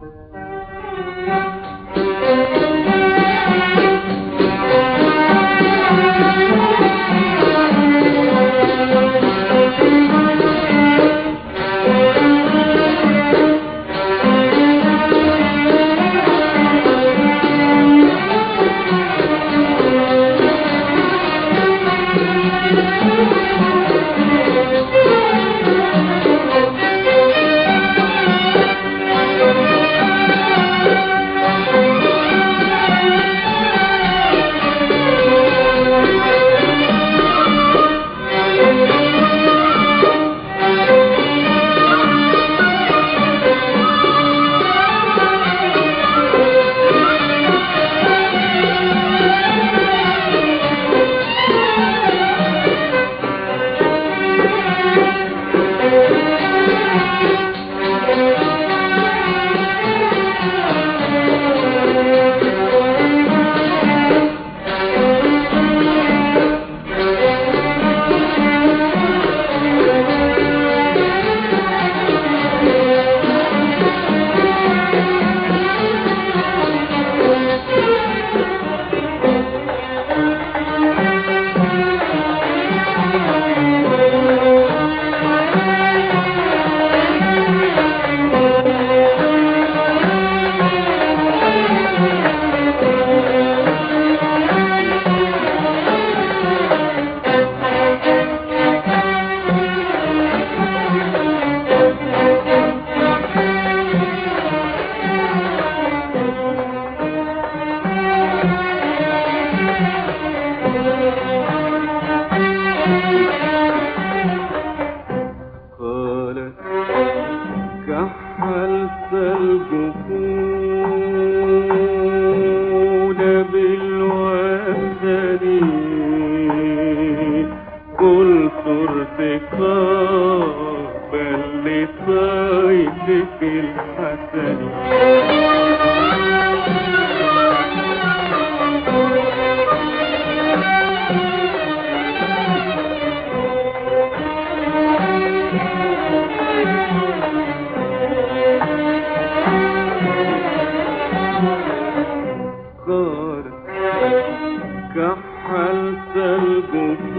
قالت لصيدك الحسن كحلت الجفون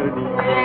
الحسن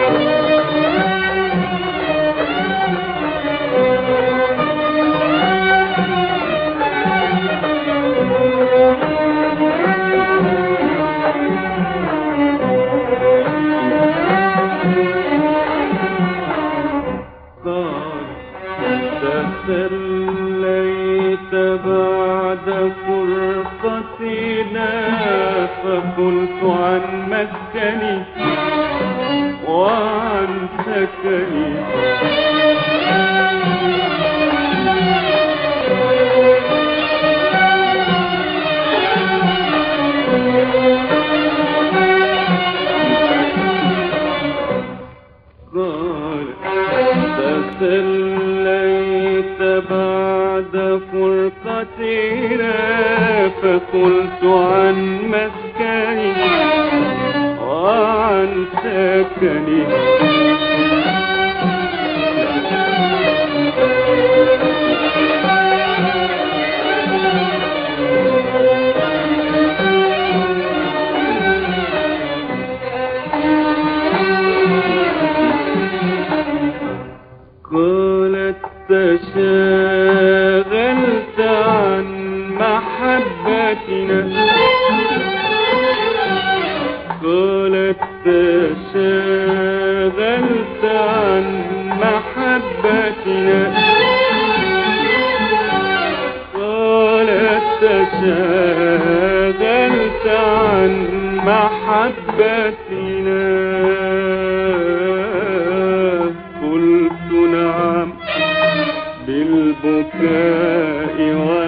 تسليت بعد فقلت عن مسكني وعن سكني. تشاغلت عن محبتنا. قالت تشاغلت عن محبتنا. قالت تشاغلت عن محبتنا. بالبكاء والحزن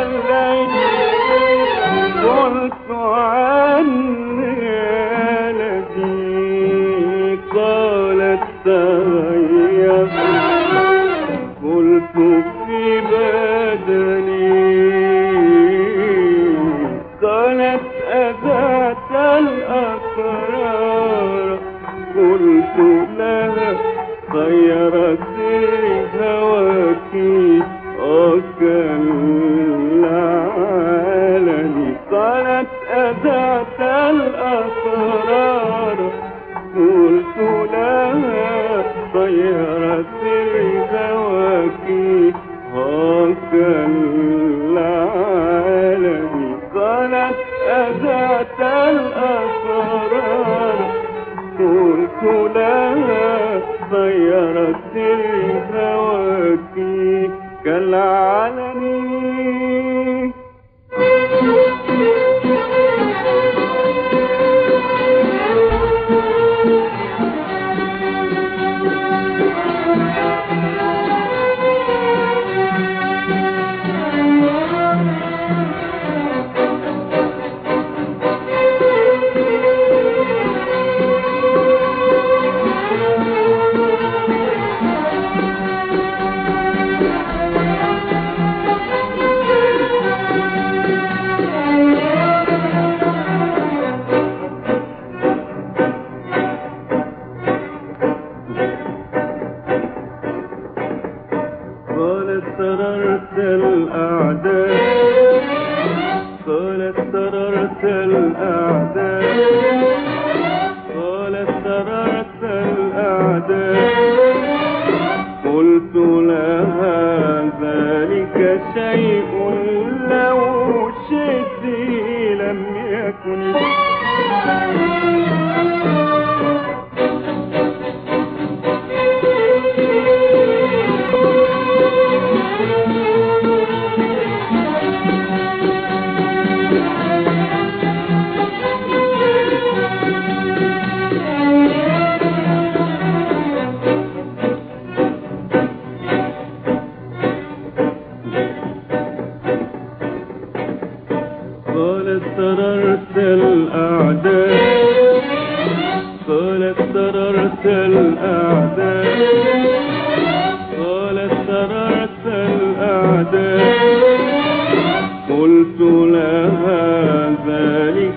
Saturday the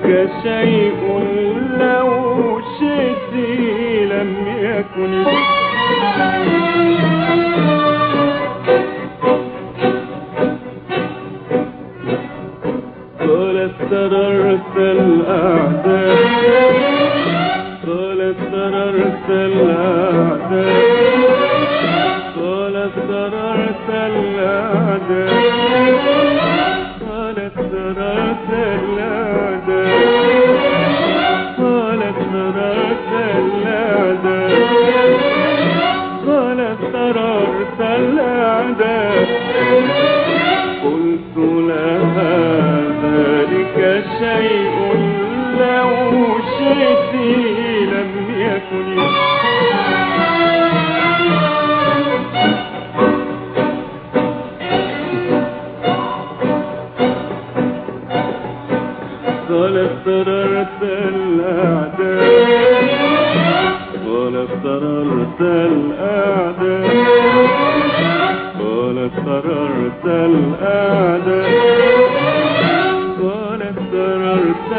ذاك شيء لو شئت لم يكن. قال استررت الأعداء. قال استررت الأعداء. قال استررت الأعداء. الأعداء قالت قررت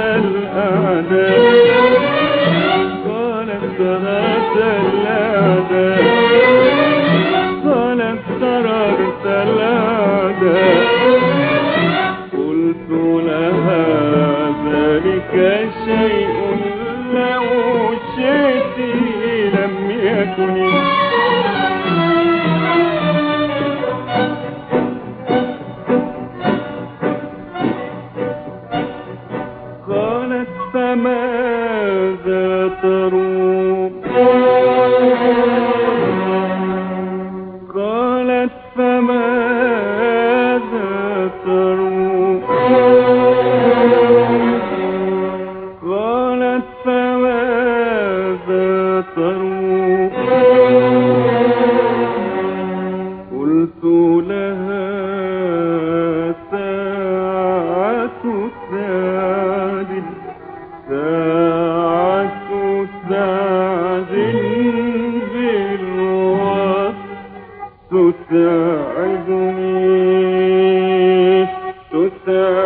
تساعدني تساعدني.